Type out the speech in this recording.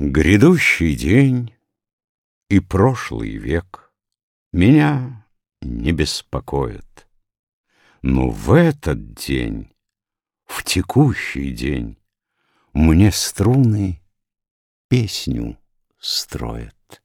Грядущий день и прошлый век Меня не беспокоят. Но в этот день, в текущий день, Мне струны песню строят.